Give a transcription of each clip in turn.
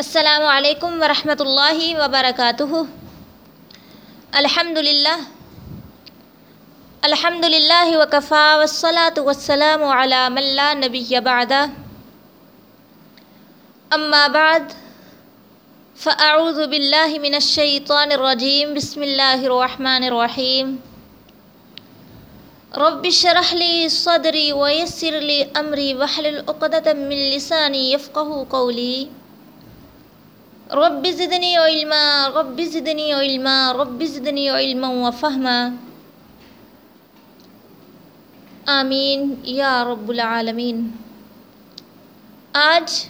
السلام علیکم ورحمۃ اللہ وبرکاتہ۔ الحمد للہ الحمد للہ وکفا والصلاة والسلام علی من لا نبی بعد۔ اما بعد، فاعوذ باللہ من الشیطان الرجیم۔ بسم اللہ الرحمن الرحیم۔ رب اشرح لی صدری ویسر لی امری واحلل عقدۃ من لسانی یفقهوا قولی۔ رب زدنی علما، رب زدنی علما، رب زدنی علما و فہما آمین یا رب العالمین. آج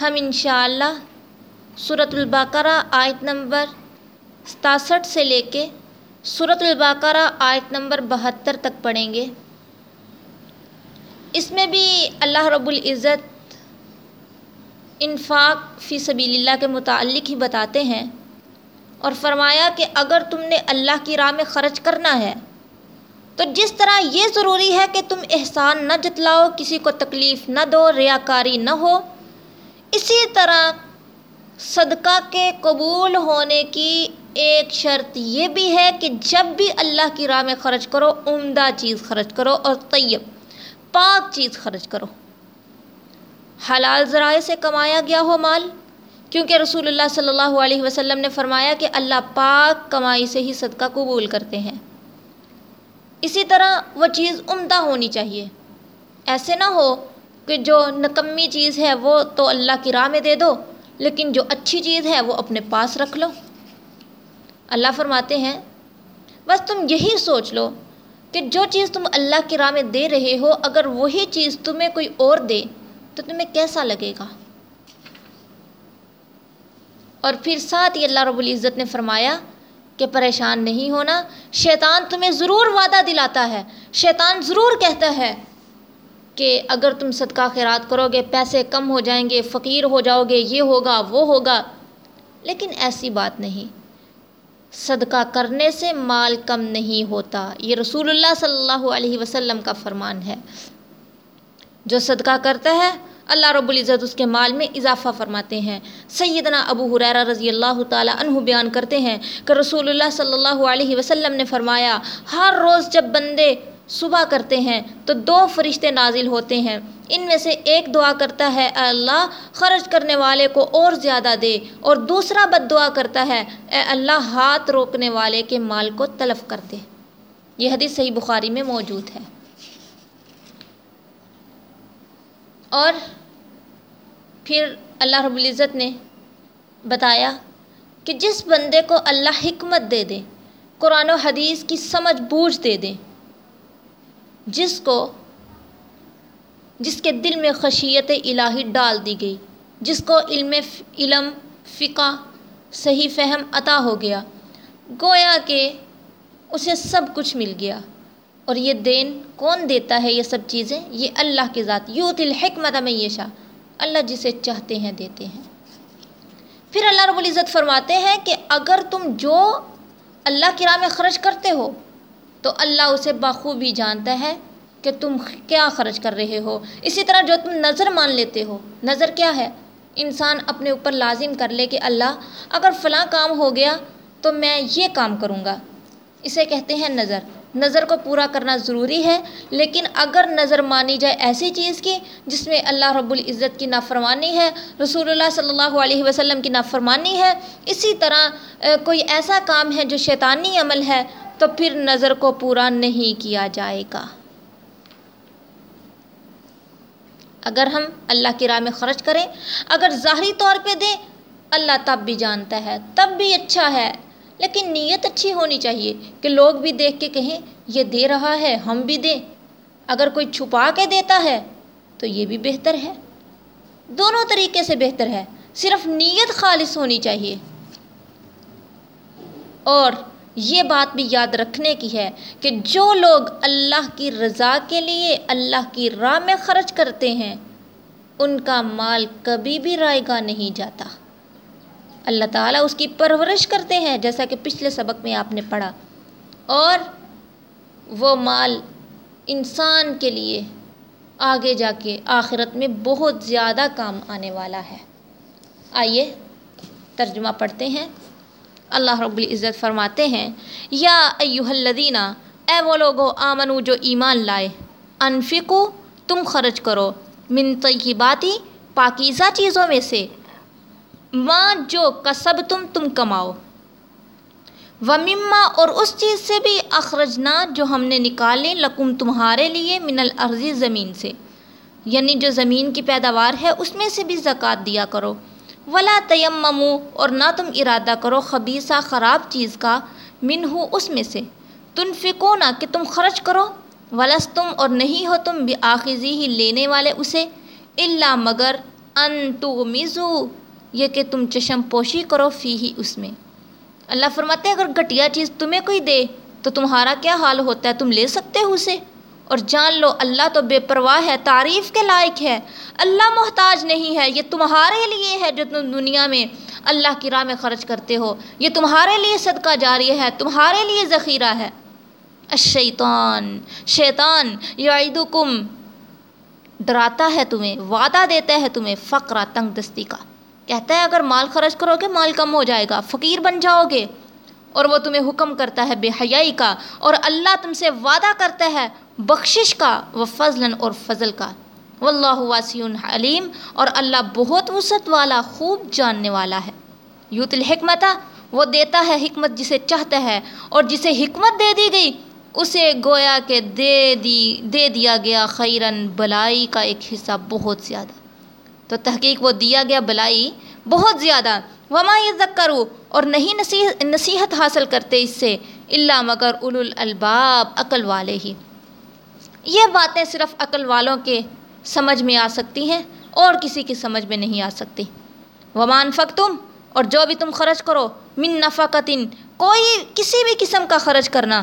ہم انشاءاللہ صورت البقرہ آیت نمبر ستاسٹھ سے لے کے صورت البقرہ آیت نمبر بہتر تک پڑھیں گے۔ اس میں بھی اللہ رب العزت انفاق فی سبیل اللہ کے متعلق ہی بتاتے ہیں اور فرمایا کہ اگر تم نے اللہ کی راہ میں خرچ کرنا ہے، تو جس طرح یہ ضروری ہے کہ تم احسان نہ جتلاؤ، کسی کو تکلیف نہ دو، ریاکاری نہ ہو، اسی طرح صدقہ کے قبول ہونے کی ایک شرط یہ بھی ہے کہ جب بھی اللہ کی راہ میں خرچ کرو، عمدہ چیز خرچ کرو اور طیب، پاک چیز خرچ کرو۔ حلال ذرائع سے کمایا گیا ہو مال؟ کیونکہ رسول اللہ صلی اللہ علیہ وسلم نے فرمایا کہ اللہ پاک کمائی سے ہی صدقہ قبول کرتے ہیں۔ اسی طرح وہ چیز عمدہ ہونی چاہیے۔ ایسے نہ ہو کہ جو نکمی چیز ہے وہ تو اللہ کی راہ میں دے دو، لیکن جو اچھی چیز ہے وہ اپنے پاس رکھ لو۔ اللہ فرماتے ہیں، بس تم یہی سوچ لو کہ جو چیز تم اللہ کی راہ میں دے رہے ہو، اگر وہی چیز تمہیں کوئی اور دے تو تمہیں کیسا لگے گا؟ اور پھر ساتھ ہی اللہ رب العزت نے فرمایا کہ پریشان نہیں ہونا، شیطان تمہیں ضرور وعدہ دلاتا ہے۔ شیطان ضرور کہتا ہے کہ اگر تم صدقہ خیرات کرو گے، پیسے کم ہو جائیں گے، فقیر ہو جاؤ گے، یہ ہوگا، وہ ہوگا۔ لیکن ایسی بات نہیں۔ صدقہ کرنے سے مال کم نہیں ہوتا۔ یہ رسول اللہ صلی اللہ علیہ وسلم کا فرمان ہے۔ جو صدقہ کرتا ہے، اللہ رب العزت اس کے مال میں اضافہ فرماتے ہیں۔ سیدنا ابو حریرہ رضی اللہ تعالیٰ عنہ بیان کرتے ہیں کہ رسول اللہ صلی اللہ علیہ وسلم نے فرمایا، ہر روز جب بندے صبح کرتے ہیں تو دو فرشتے نازل ہوتے ہیں۔ ان میں سے ایک دعا کرتا ہے، اے اللہ، خرچ کرنے والے کو اور زیادہ دے۔ اور دوسرا بد دعا کرتا ہے، اے اللہ، ہاتھ روکنے والے کے مال کو تلف کر دے۔ یہ حدیث صحیح بخاری میں موجود ہے۔ اور پھر اللہ رب العزت نے بتایا کہ جس بندے کو اللہ حکمت دے دے، قرآن و حدیث کی سمجھ بوجھ دے دے، جس کو، جس کے دل میں خشیت الہی ڈال دی گئی، جس کو علم علم، فقہ، صحیح فہم عطا ہو گیا، گویا کہ اسے سب کچھ مل گیا۔ اور یہ دین کون دیتا ہے یہ سب چیزیں؟ یہ اللہ کی ذات یوت الحکمت میں یشا اللہ جسے چاہتے ہیں، دیتے ہیں۔ پھر اللہ رب العزت فرماتے ہیں کہ اگر تم جو اللہ کی راہ میں خرچ کرتے ہو، تو اللہ اسے بخوبی جانتا ہے کہ تم کیا خرچ کر رہے ہو۔ اسی طرح جو تم نظر مان لیتے ہو، نظر کیا ہے؟ انسان اپنے اوپر لازم کر لے کہ اللہ، اگر فلاں کام ہو گیا تو میں یہ کام کروں گا۔ اسے کہتے ہیں نظر۔ نظر کو پورا کرنا ضروری ہے، لیکن اگر نظر مانی جائے ایسی چیز کی جس میں اللہ رب العزت کی نافرمانی ہے، رسول اللہ صلی اللہ علیہ وسلم کی نافرمانی ہے، اسی طرح کوئی ایسا کام ہے جو شیطانی عمل ہے، تو پھر نظر کو پورا نہیں کیا جائے گا۔ اگر ہم اللہ کی راہ میں خرچ کریں، اگر ظاہری طور پہ دیں، اللہ تب بھی جانتا ہے، تب بھی اچھا ہے۔ لیکن نیت اچھی ہونی چاہیے کہ لوگ بھی دیکھ کے کہیں، یہ دے رہا ہے، ہم بھی دیں۔ اگر کوئی چھپا کے دیتا ہے تو یہ بھی بہتر ہے۔ دونوں طریقے سے بہتر ہے۔ صرف نیت خالص ہونی چاہیے۔ اور یہ بات بھی یاد رکھنے کی ہے کہ جو لوگ اللہ کی رضا کے لیے اللہ کی راہ میں خرچ کرتے ہیں، ان کا مال کبھی بھی رائے گا نہیں جاتا۔ اللہ تعالیٰ اس کی پرورش کرتے ہیں، جیسا کہ پچھلے سبق میں آپ نے پڑھا۔ اور وہ مال انسان کے لیے آگے جا کے آخرت میں بہت زیادہ کام آنے والا ہے۔ آئیے ترجمہ پڑھتے ہیں۔ اللہ رب العزت فرماتے ہیں، یا ایوہ الذین، اے وہ لوگو، آمنو، جو ایمان لائے، انفقو، تم خرچ کرو، من طیباتی، پاکیزہ چیزوں میں سے۔ ماں جو کسب تم تم کماؤ۔ و مما اور اس چیز سے بھی اخرجنا جو ہم نے نکالے لکم تمہارے لیے من الارضی زمین سے۔ یعنی جو زمین کی پیداوار ہے، اس میں سے بھی زکوٰۃ دیا کرو۔ ولا تیممو اور نہ تم ارادہ کرو خبیصہ خراب چیز کا من ہو اس میں سے۔ تنفقو نہ کہ تم خرچ کرو۔ ولس تم اور نہیں ہو تم بھی آخذی ہی لینے والے اسے۔ اللہ مگر ان تو مزو یہ کہ تم چشم پوشی کرو فی ہی اس میں۔ اللہ فرماتے اگر گھٹیا چیز تمہیں کوئی دے، تو تمہارا کیا حال ہوتا ہے؟ تم لے سکتے ہو اسے۔ اور جان لو، اللہ تو بے پرواہ ہے، تعریف کے لائق ہے۔ اللہ محتاج نہیں ہے، یہ تمہارے لیے ہے جو تم دنیا میں اللہ کی راہ میں خرچ کرتے ہو۔ یہ تمہارے لیے صدقہ جاری ہے، تمہارے لیے ذخیرہ ہے۔ الشیطان، شیطان یعیدکم، ڈراتا ہے تمہیں، وعدہ دیتا ہے تمہیں فقرہ تنگ دستی کا۔ کہتا ہے اگر مال خرچ کرو گے، مال کم ہو جائے گا، فقیر بن جاؤ گے۔ اور وہ تمہیں حکم کرتا ہے بے حیائی کا، اور اللہ تم سے وعدہ کرتا ہے بخشش کا و فضلاً اور فضل کا۔ واللہ واسع علیم، اور اللہ بہت وسعت والا، خوب جاننے والا ہے۔ یوت الحکمت وہ دیتا ہے حکمت جسے چاہتا ہے، اور جسے حکمت دے دی گئی، اسے گویا کہ دے دی، دے دیا گیا خیرن بلائی کا ایک حصہ بہت زیادہ۔ تو تحقیق وہ دیا گیا بلائی بہت زیادہ۔ وما یہ اور نہیں نصیحت حاصل کرتے اس سے اللہ مگر اول الباب عقل والے ہی۔ یہ باتیں صرف عقل والوں کے سمجھ میں آ سکتی ہیں، اور کسی کی سمجھ میں نہیں آ سکتی۔ ومان فق تم اور جو بھی تم خرچ کرو، من نفقتن کوئی کسی بھی قسم کا خرچ کرنا۔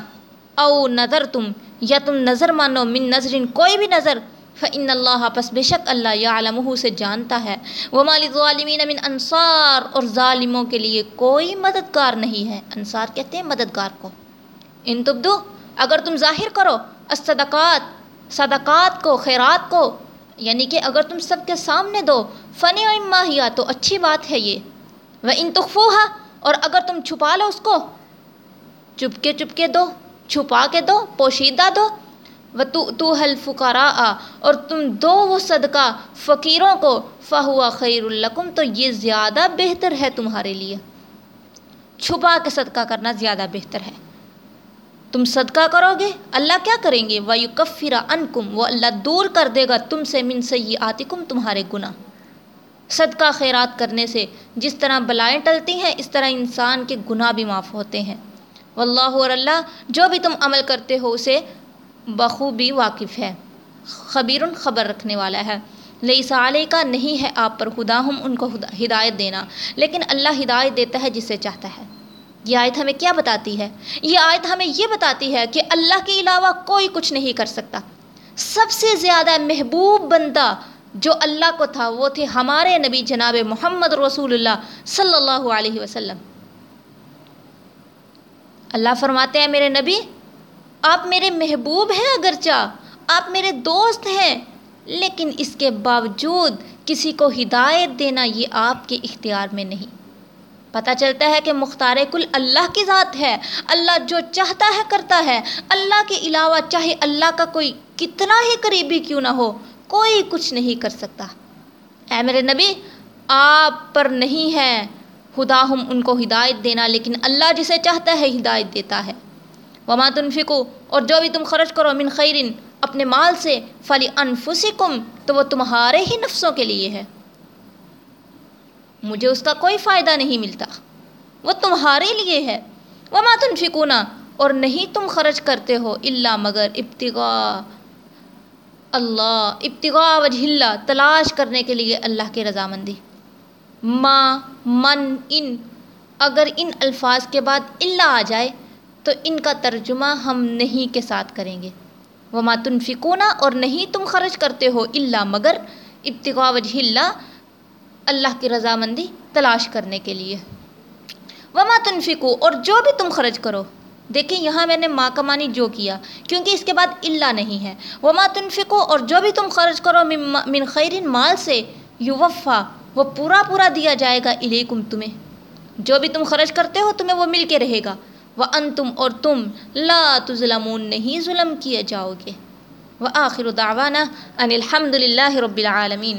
او نظر تم یا تم نظر مانو، من نظرن کوئی بھی نظر فن اللہ پس بے شک اللہ یا عالم سے جانتا ہے۔ وہ مال ظالمین من انصار اور ظالموں کے لیے کوئی مددگار نہیں ہے۔ انصار کہتے ہیں مددگار کو۔ ان تبدو اگر تم ظاہر کرو، الصدقات، صدقات کو، خیرات کو یعنی کہ اگر تم سب کے سامنے دو فن ماہیا تو اچھی بات ہے یہ۔ وہ ان تخفوہا اور اگر تم چھپا لو اس کو، چپکے چپکے دو، چھپا کے دو، پوشیدہ دو و تو تو حل اور تم دو وہ صدقہ فقیروں کو فہوا خیر القم تو یہ زیادہ بہتر ہے تمہارے لیے۔ چھپا کے صدقہ کرنا زیادہ بہتر ہے۔ تم صدقہ کرو گے اللہ کیا کریں گے؟ وایو کفرا ان کم وہ اللہ دور کر دے گا تم سے من سی آتی کم تمہارے گناہ۔ صدقہ خیرات کرنے سے جس طرح بلائیں ٹلتی ہیں، اس طرح انسان کے گناہ بھی معاف ہوتے ہیں۔ واللہ اور اللہ، جو بھی تم عمل کرتے ہو، اسے بخوبی واقف ہے۔ خبیر خبر رکھنے والا ہے۔ لئی سالے کا نہیں ہے آپ پر خدا ہم ان کو ہدایت دینا۔ لیکن اللہ ہدایت دیتا ہے جسے چاہتا ہے۔ یہ آیت ہمیں کیا بتاتی ہے؟ یہ آیت ہمیں یہ بتاتی ہے کہ اللہ کے علاوہ کوئی کچھ نہیں کر سکتا۔ سب سے زیادہ محبوب بندہ جو اللہ کو تھا، وہ تھے ہمارے نبی جناب محمد رسول اللہ صلی اللہ علیہ وسلم۔ اللہ فرماتے ہیں، میرے نبی آپ میرے محبوب ہیں اگرچہ آپ میرے دوست ہیں، لیکن اس کے باوجود کسی کو ہدایت دینا یہ آپ کے اختیار میں نہیں۔ پتہ چلتا ہے کہ مختار کل اللہ کی ذات ہے، اللہ جو چاہتا ہے کرتا ہے۔ اللہ کے علاوہ چاہے اللہ کا کوئی کتنا ہی قریبی کیوں نہ ہو، کوئی کچھ نہیں کر سکتا۔ اے میرے نبی، آپ پر نہیں ہے۔ خدا ہم ان کو ہدایت دینا، لیکن اللہ جسے چاہتا ہے ہدایت دیتا ہے۔ وما تنفقو، اور جو بھی تم خرچ کرو من خیرن، اپنے مال سے، فلی انفسکم، تو وہ تمہارے ہی نفسوں کے لیے ہے۔ مجھے اس کا کوئی فائدہ نہیں ملتا۔ وہ تمہارے لیے ہے۔ وما تنفقونا، اور نہیں تم خرچ کرتے ہو اللہ مگر ابتغاء۔ اللہ، ابتغاء وجہ اللہ، تلاش کرنے کے لیے اللہ کی رضامندی۔ ما، من، ان، اگر ان الفاظ کے بعد اللہ آ جائے تو ان کا ترجمہ ہم نہیں کے ساتھ کریں گے۔ وہ ماتنفکونہ اور نہیں تم خرچ کرتے ہو اللہ مگر ابتغاء وجہ اللہ اللہ کی رضامندی تلاش کرنے کے لیے۔ وہ ماتنفکو اور جو بھی تم خرچ کرو۔ دیکھیں یہاں میں نے ماں کا معنی جو کیا، کیونکہ اس کے بعد اللہ نہیں ہے۔ وہ ماتنفکو اور جو بھی تم خرچ کرو من خیرن مال سے یو وفا وہ پورا پورا دیا جائے گا الیکم تمہیں۔ جو بھی تم خرچ کرتے ہو تمہیں وہ مل کے رہے گا۔ و ان تم اور تم لا تظلمون، نہیں ظلم کیے جاؤ گے۔ وہ آخر دعوانا ان الحمد للہ رب العالمین۔